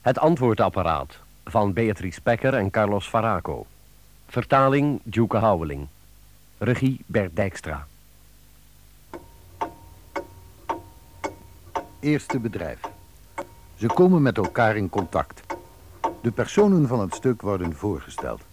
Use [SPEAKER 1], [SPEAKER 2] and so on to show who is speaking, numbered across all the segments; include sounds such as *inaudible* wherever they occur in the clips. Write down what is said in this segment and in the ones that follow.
[SPEAKER 1] Het antwoordapparaat van Beatrice Pekker en Carlos Faraco. Vertaling Djoeke Houweling. Regie Bert Dijkstra.
[SPEAKER 2] Eerste bedrijf. Ze komen met elkaar in contact. De personen van het stuk worden voorgesteld.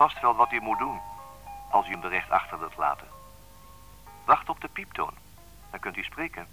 [SPEAKER 3] Vast wel wat u moet doen als u hem de recht achter wilt laten. Wacht op de pieptoon. Dan kunt u spreken.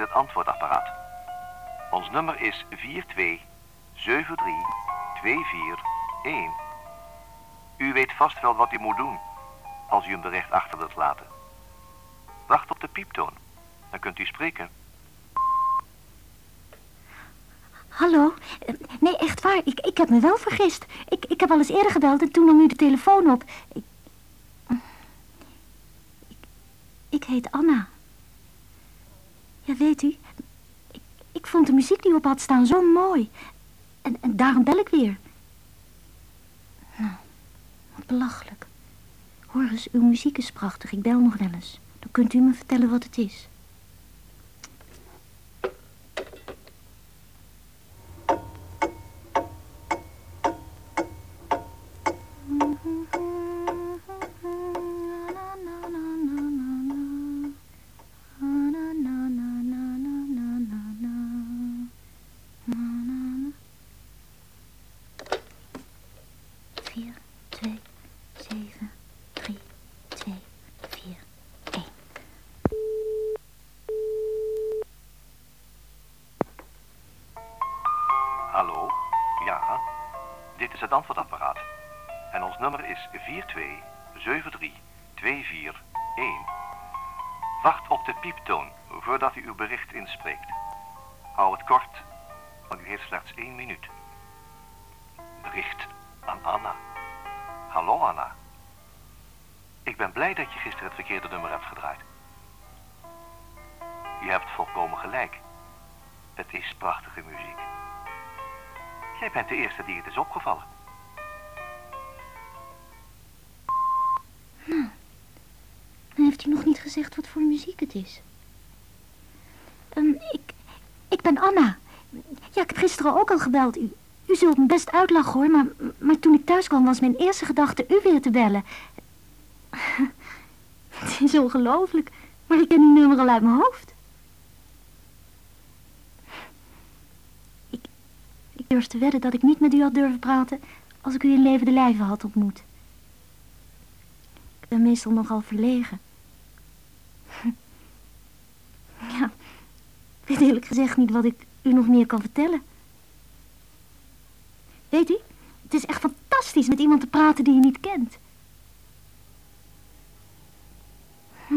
[SPEAKER 3] Het antwoordapparaat. Ons nummer is 4273241. U weet vast wel wat u moet doen als u hem de recht achter wilt laten. Wacht op de pieptoon. Dan kunt u spreken.
[SPEAKER 4] Hallo? Nee, echt waar. Ik, ik heb me wel vergist. Ik, ik heb al eens eerder gebeld en toen nam u de telefoon op. Ik, ik heet Anna. Ja, weet u, ik, vond de muziek die op had staan zo mooi. En, en daarom bel ik weer. Nou, wat belachelijk. Hoor eens, uw muziek is prachtig. Ik bel nog wel eens. Dan kunt u me vertellen wat het is.
[SPEAKER 3] 4273241. Wacht op de pieptoon voordat u uw bericht inspreekt. Hou het kort, want u heeft slechts één minuut. Bericht aan Anna. Hallo Anna. Ik ben blij dat je gisteren het verkeerde nummer hebt gedraaid. Je hebt volkomen gelijk. Het is prachtige muziek. Jij bent de eerste die het is opgevallen.
[SPEAKER 4] Dan heeft u nog niet gezegd wat voor muziek het is. Ehm, ik, ik ben Anna. Ja, ik heb gisteren ook al gebeld. U, u zult me best uitlachen hoor, maar, maar toen ik thuis kwam was mijn eerste gedachte u weer te bellen. *laughs* Het is ongelooflijk, maar ik ken uw nummer al uit mijn hoofd. Ik, ik durf te wedden dat ik niet met u had durven praten als ik u in levende lijven had ontmoet. Ben meestal nogal verlegen. *laughs* Ja, ik weet eerlijk gezegd niet wat ik u nog meer kan vertellen. Weet u, het is echt fantastisch met iemand te praten die je niet kent. Hm.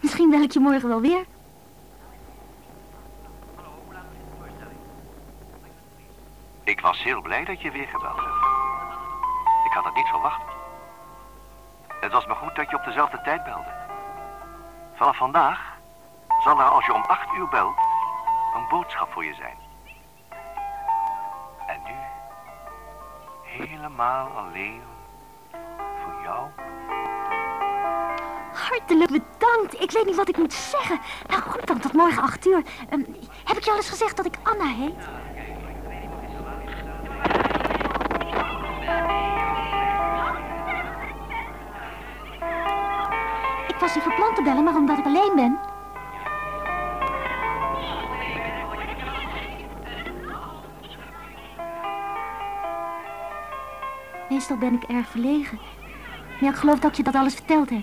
[SPEAKER 4] Misschien bel ik je morgen wel weer.
[SPEAKER 3] Ik was heel blij dat je weer gebeld hebt. Ik had het niet verwacht. Het was maar goed dat je op dezelfde tijd belde. Vanaf vandaag zal er als je om acht uur belt een boodschap voor je zijn. helemaal alleen voor jou.
[SPEAKER 4] Hartelijk bedankt. Ik weet niet wat ik moet zeggen. Nou goed dan, tot morgen acht uur. Ehm, heb ik je al eens gezegd dat ik Anna heet? Was niet te bellen, maar omdat ik alleen ben. Meestal ben ik erg verlegen. Maar ik geloof dat je dat alles verteld heb.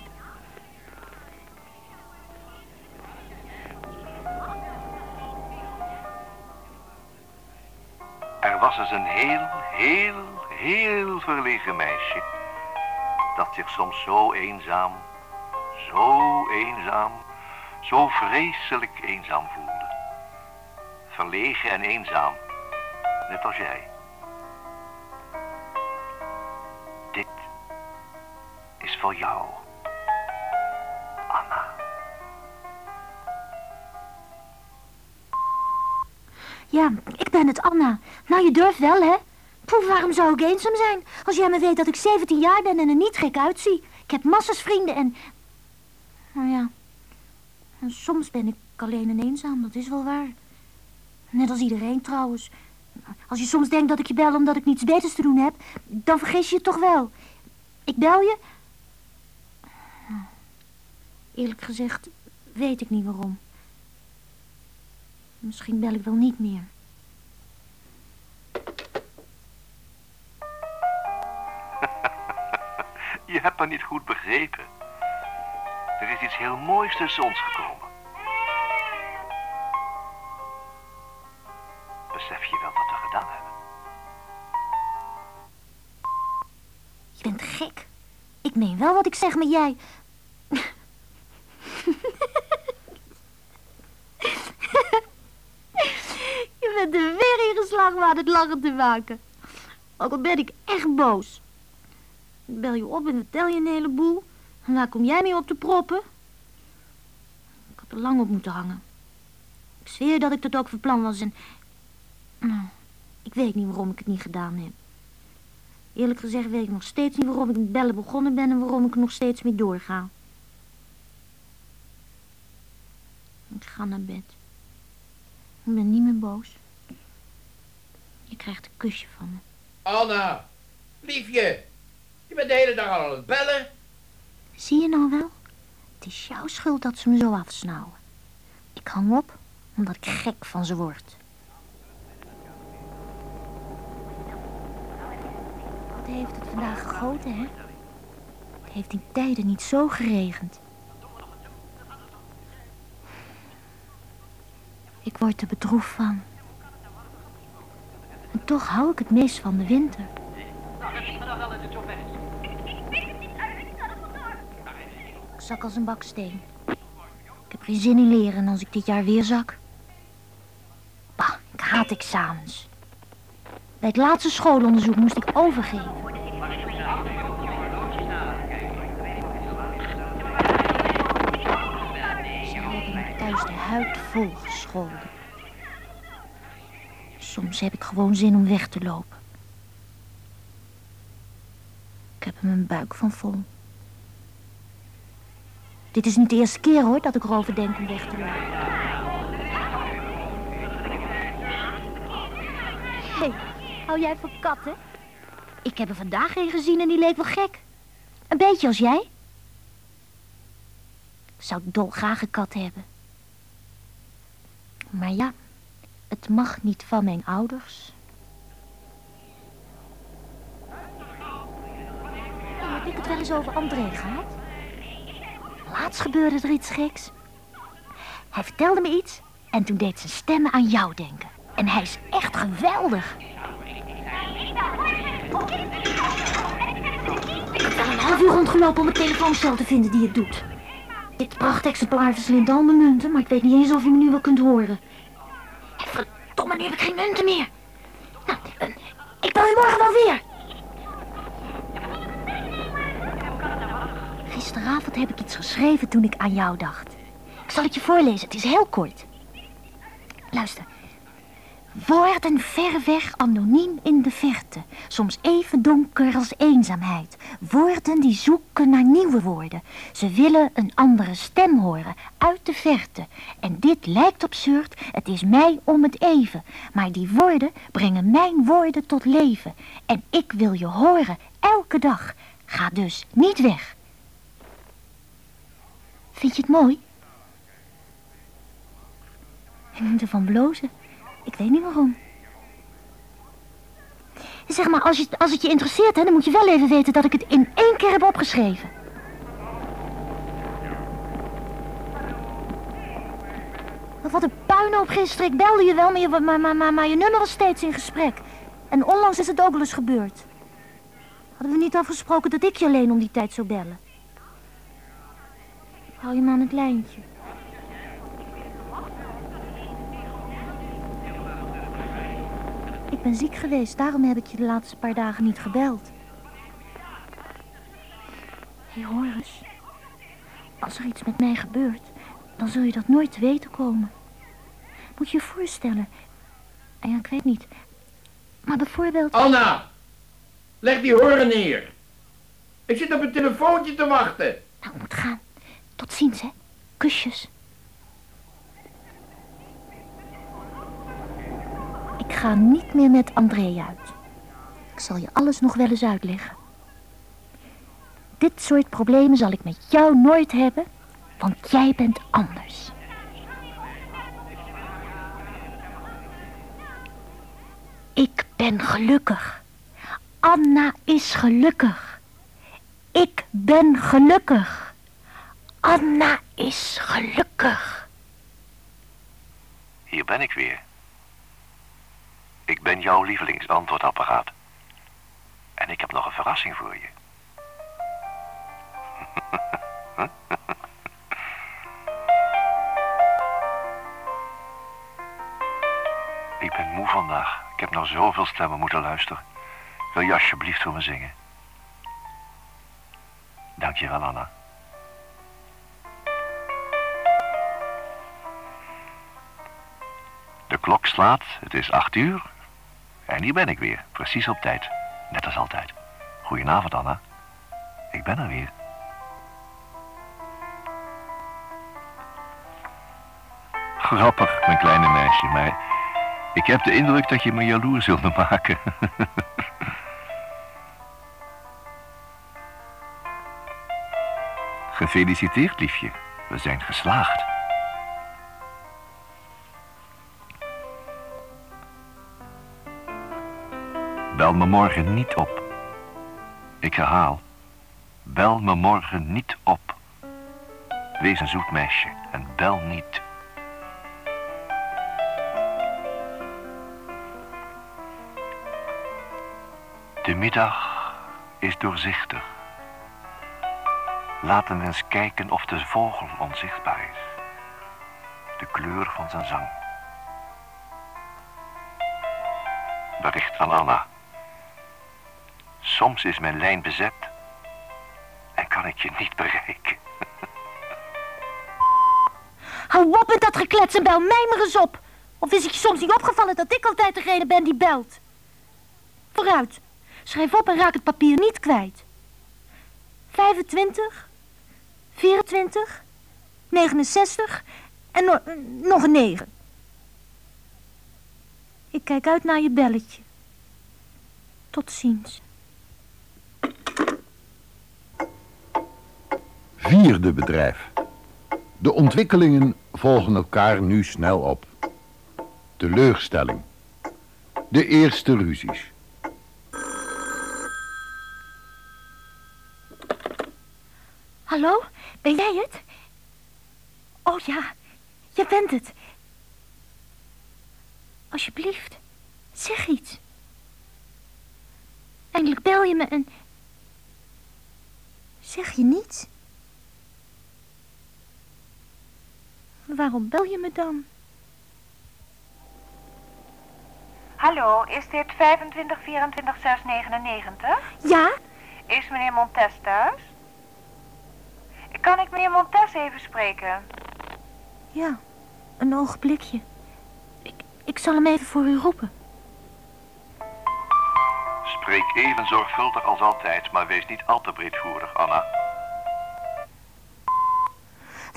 [SPEAKER 3] Er was eens een heel, heel, heel verlegen meisje. Dat zich soms zo eenzaam, zo eenzaam, zo vreselijk eenzaam voelde. Verlegen en eenzaam, net als jij. Dit is voor jou, Anna.
[SPEAKER 4] Ja, ik ben het, Anna. Nou, je durft wel, hè? Poeh, waarom zou ik eenzaam zijn? Als jij me weet dat ik 17 jaar ben en er niet gek uitzie. Ik heb massas vrienden en... Nou ja, en soms ben ik alleen en eenzaam, dat is wel waar. Net als iedereen trouwens. Als je soms denkt dat ik je bel omdat ik niets beters te doen heb, dan vergis je het toch wel. Ik bel je... Eerlijk gezegd weet ik niet waarom. Misschien bel ik wel niet meer. *laughs*
[SPEAKER 3] Je hebt me niet goed begrepen. Er is iets heel moois tussen ons gekomen. Besef je wel wat we gedaan hebben?
[SPEAKER 4] Je bent gek. Ik meen wel wat ik zeg, maar jij... *laughs* je bent er weer ingeslagen om aan het lachen te maken. Ook al ben ik echt boos. Ik bel je op en vertel je een heleboel. Waar kom jij mee op te proppen? Ik had er lang op moeten hangen. Ik zweer dat ik dat ook van plan was en... Nou, ik weet niet waarom ik het niet gedaan heb. Eerlijk gezegd weet ik nog steeds niet waarom ik met bellen begonnen ben en waarom ik er nog steeds mee doorga. Ik ga naar bed. Ik ben niet meer boos. Je krijgt een kusje van me.
[SPEAKER 5] Anna, liefje, je bent de hele dag al aan het bellen.
[SPEAKER 4] Zie je nou wel? Het is jouw schuld dat ze me zo afsnauwen. Ik hang op omdat ik gek van ze word. Wat heeft het vandaag gegoten, hè? Het heeft in tijden niet zo geregend. Ik word er bedroefd van. En toch hou ik het meest van de winter. Ik zak als een baksteen. Ik heb geen zin in leren als ik dit jaar weer zak. Bah, ik haat examens. Bij het laatste schoolonderzoek moest ik overgeven. Ze hebben me thuis de huid vol gescholden. Soms heb ik gewoon zin om weg te lopen. Ik heb er mijn buik van vol. Dit is niet de eerste keer hoor dat ik erover denk om weg te lopen. Hé, hey, hou jij van katten? Ik heb er vandaag een gezien en die leek wel gek. Een beetje als jij. Ik zou dolgraag een kat hebben. Maar ja, het mag niet van mijn ouders. Heb ik het wel eens over André gehad? Laatst gebeurde er iets geks. Hij vertelde me iets en toen deed zijn stem aan jou denken. En hij is echt geweldig. Ik heb wel een half uur rondgelopen om een telefooncel te vinden die het doet. Dit prachtexemplaar verslindt al mijn munten, maar ik weet niet eens of je me nu wel kunt horen. Hé, Verdomme, nu heb ik geen munten meer. Nou, eh, ik bel je morgen wel weer. Gisteravond heb ik iets geschreven toen ik aan jou dacht. Ik zal het je voorlezen, het is heel kort. Luister. Woorden ver weg, anoniem in de verte. Soms even donker als eenzaamheid. Woorden die zoeken naar nieuwe woorden. Ze willen een andere stem horen, uit de verte. En dit lijkt absurd, het is mij om het even. Maar die woorden brengen mijn woorden tot leven. En ik wil je horen, elke dag. Ga dus niet weg. Vind je het mooi? Ik moet ervan blozen. Ik weet niet waarom. Zeg maar, als, je, als het je interesseert, hè, dan moet je wel even weten dat ik het in één keer heb opgeschreven. Wat een puinhoop gisteren. Ik belde je wel, maar je, maar, maar, maar, maar je nummer was steeds in gesprek. En onlangs is het ook wel eens gebeurd. Hadden we niet afgesproken dat ik je alleen om die tijd zou bellen? Hou je me aan het lijntje. Ik ben ziek geweest, daarom heb ik je de laatste paar dagen niet gebeld. Hé, hey, hoor eens. Als er iets met mij gebeurt, dan zul je dat nooit te weten komen. Moet je je voorstellen. Ah Ja, ik weet niet. Maar bijvoorbeeld...
[SPEAKER 5] Anna! Leg die horen neer. Ik zit op een telefoontje te wachten.
[SPEAKER 4] Nou, ik moet gaan. Tot ziens, hè. Kusjes. Ik ga niet meer met André uit. Ik zal je alles nog wel eens uitleggen. Dit soort problemen zal ik met jou nooit hebben, want jij bent anders. Ik ben gelukkig. Anna is gelukkig. Ik ben gelukkig. Anna is gelukkig.
[SPEAKER 3] Hier ben ik weer. Ik ben jouw lievelingsantwoordapparaat. En ik heb nog een verrassing voor je. *laughs* ik ben moe vandaag. Ik heb naar zoveel stemmen moeten luisteren. Wil je alsjeblieft voor me zingen? Dank je wel, Anna. Klok slaat, het is acht uur. En hier ben ik weer, precies op tijd. Net als altijd. Goedenavond, Anna. Ik ben er weer. Grappig, mijn kleine meisje, maar ik heb de indruk dat je me jaloers wilde *laughs* maken. Gefeliciteerd, liefje. We zijn geslaagd. Bel me morgen niet op. Ik herhaal. Bel me morgen niet op. Wees een zoet meisje en bel niet. De middag is doorzichtig. Laten we eens kijken of de vogel onzichtbaar is. De kleur van zijn zang. Bericht van Anna. Soms is mijn lijn bezet en kan ik je niet bereiken.
[SPEAKER 4] Hou op met dat geklets en bel mij maar eens op. Of is het je soms niet opgevallen dat ik altijd degene ben die belt? Vooruit. Schrijf op en raak het papier niet kwijt. 25, 24, 69 en no nog een 9. Ik kijk uit naar je belletje. Tot ziens.
[SPEAKER 2] Vierde bedrijf. De ontwikkelingen volgen elkaar nu snel op. Teleurstelling. De eerste ruzies.
[SPEAKER 4] Hallo, ben jij het? Oh ja, je bent het. Alsjeblieft, zeg iets. Eindelijk bel je me en... Zeg je niets? Waarom bel je me dan?
[SPEAKER 6] Hallo, is dit 25 24 699?
[SPEAKER 4] Ja?
[SPEAKER 6] Is meneer Montes thuis? Kan ik meneer Montes even spreken?
[SPEAKER 4] Ja, een ogenblikje. Ik, Ik zal hem even voor u roepen.
[SPEAKER 3] Spreek even zorgvuldig als altijd, maar wees niet al te breedvoerig, Anna.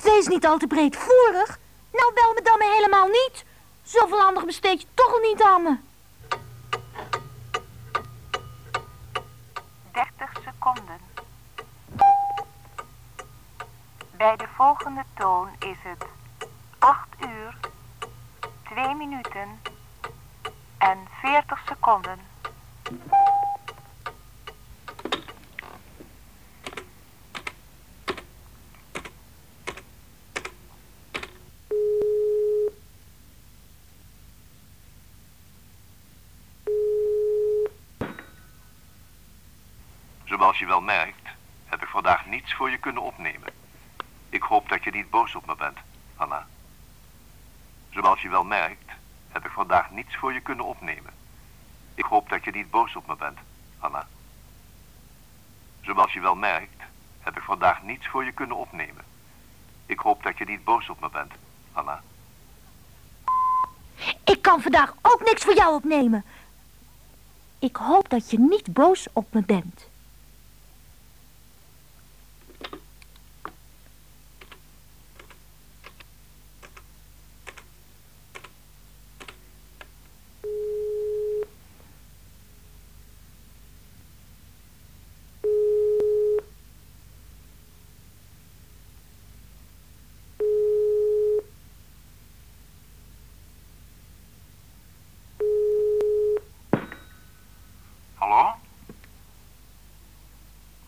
[SPEAKER 4] Wees niet al te breedvoerig. Nou, bel me dan maar helemaal niet. Zoveel aandacht besteed je toch al niet aan me.
[SPEAKER 6] 30 seconden. Bij de volgende toon is het 8 uur, 2 minuten en 40 seconden.
[SPEAKER 3] Zoals je wel merkt, heb ik vandaag niets voor je kunnen opnemen. Ik hoop dat je niet boos op me bent, Anna. Zoals je wel merkt, heb ik vandaag niets voor je kunnen opnemen. Ik hoop dat je niet boos op me bent, Anna. Zoals je wel merkt, heb ik vandaag niets voor je kunnen opnemen. Ik hoop dat je niet boos op me bent, Anna.
[SPEAKER 4] Ik kan vandaag ook niks voor jou opnemen. Ik hoop dat je niet boos op me bent.
[SPEAKER 3] Hallo?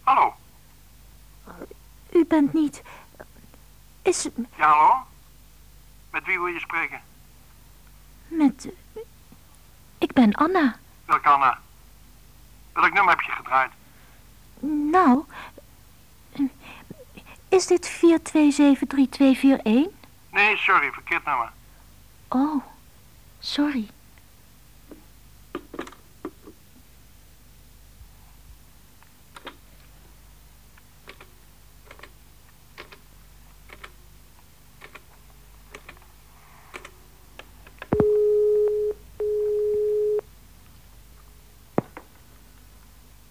[SPEAKER 3] Hallo?
[SPEAKER 4] U bent niet... Is
[SPEAKER 3] Ja, hallo? Met wie wil je spreken?
[SPEAKER 4] met... Ik ben Anna.
[SPEAKER 3] Welke Anna? Welk nummer heb je gedraaid?
[SPEAKER 4] Nou... Is dit 4273241?
[SPEAKER 3] Nee, sorry, verkeerd nummer.
[SPEAKER 4] Oh, sorry.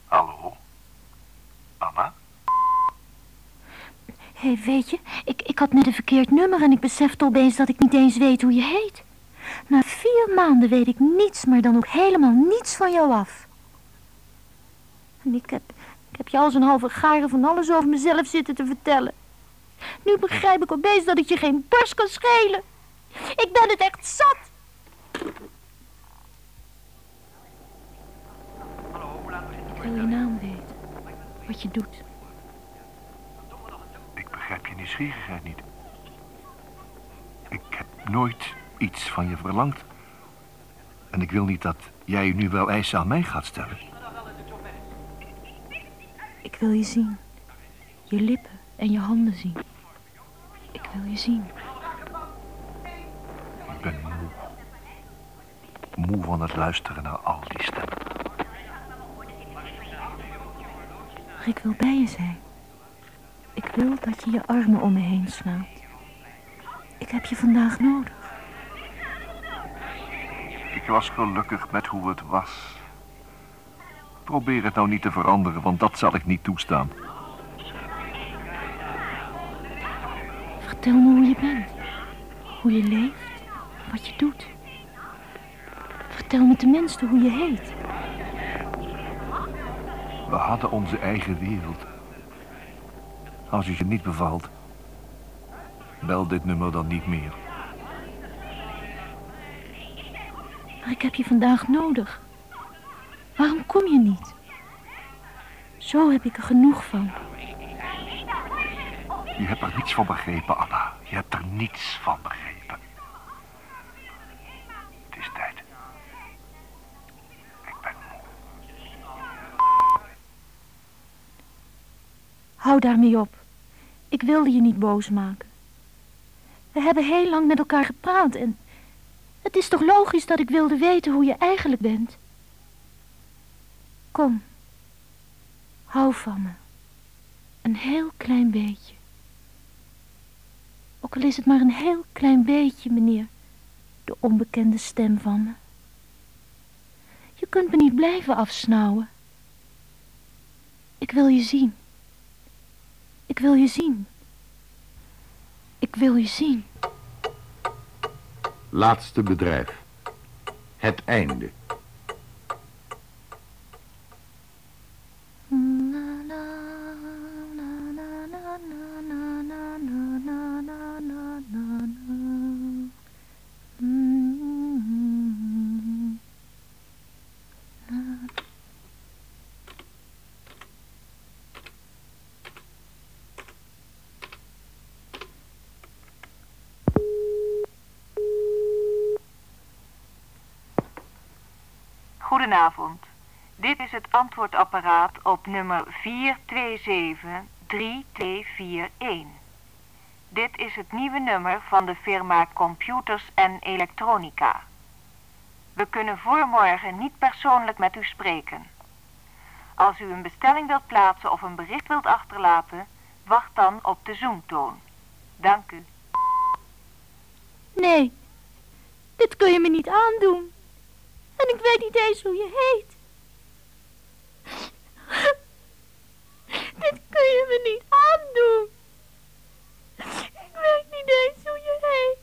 [SPEAKER 3] Hallo? Anna?
[SPEAKER 4] Hé, hey, weet je, ik, ik had net een verkeerd nummer en ik besefte opeens dat ik niet eens weet hoe je heet. Na vier maanden weet ik niets, maar dan ook helemaal niets van jou af. En ik heb, ik heb je al zo'n halve garen van alles over mezelf zitten te vertellen. Nu begrijp ik opeens dat ik je geen beurs kan schelen. Ik ben het echt zat. Ik wil je naam weten. Wat je doet.
[SPEAKER 3] Nieuwsgierigheid niet. Ik heb nooit iets van je verlangd. En ik wil niet dat jij nu wel eisen aan mij gaat stellen.
[SPEAKER 4] Ik wil je zien. Je lippen en je handen zien. Ik wil je zien.
[SPEAKER 3] Ik ben moe. Moe van het luisteren naar al die stemmen.
[SPEAKER 4] Maar ik wil bij je zijn. Ik wil dat je je armen om me heen slaat. Ik heb je vandaag nodig.
[SPEAKER 3] Ik was gelukkig met hoe het was. Probeer het nou niet te veranderen, want dat zal ik niet toestaan.
[SPEAKER 4] Vertel me hoe je bent. Hoe je leeft. Wat je doet. Vertel me tenminste hoe je heet.
[SPEAKER 3] We hadden onze eigen wereld. Als het je niet bevalt, bel dit nummer dan niet meer.
[SPEAKER 4] Maar ik heb je vandaag nodig. Waarom kom je niet? Zo heb ik er genoeg van.
[SPEAKER 3] Je hebt er niets van begrepen, Anna. Je hebt er niets van begrepen.
[SPEAKER 4] Hou daarmee op. Ik wilde je niet boos maken. We hebben heel lang met elkaar gepraat en... Het is toch logisch dat ik wilde weten hoe je eigenlijk bent? Kom. Hou van me. Een heel klein beetje. Ook al is het maar een heel klein beetje, meneer. de onbekende stem van me. Je kunt me niet blijven afsnauwen. Ik wil je zien. Ik wil je zien. Ik wil je zien.
[SPEAKER 7] Laatste bedrijf. Het einde.
[SPEAKER 6] Goedenavond. Dit is het antwoordapparaat op nummer 427-3241. Dit is het nieuwe nummer van de firma Computers en Elektronica. We kunnen voor morgen niet persoonlijk met u spreken. Als u een bestelling wilt plaatsen of een bericht wilt achterlaten, wacht dan op de zoomtoon. Dank u.
[SPEAKER 4] Nee, dit kun je me niet aandoen. En ik weet niet eens hoe je heet. Dit kun je me niet aandoen. Ik weet niet eens hoe je heet.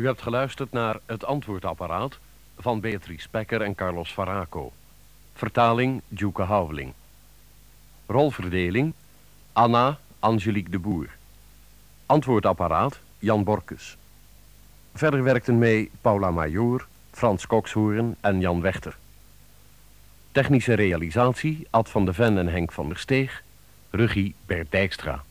[SPEAKER 1] U hebt geluisterd naar Het Antwoordapparaat van Beatrice Spekker en Carlos Faraco. Vertaling Djuke Houweling. Rolverdeling Anna Angelique de Boer. Antwoordapparaat Jan Borkus. Verder werkten mee Paula Major, Frans Kokshoorn en Jan Wechter. Technische realisatie Ad van de Ven en Henk van der Steeg. Regie Bert Dijkstra.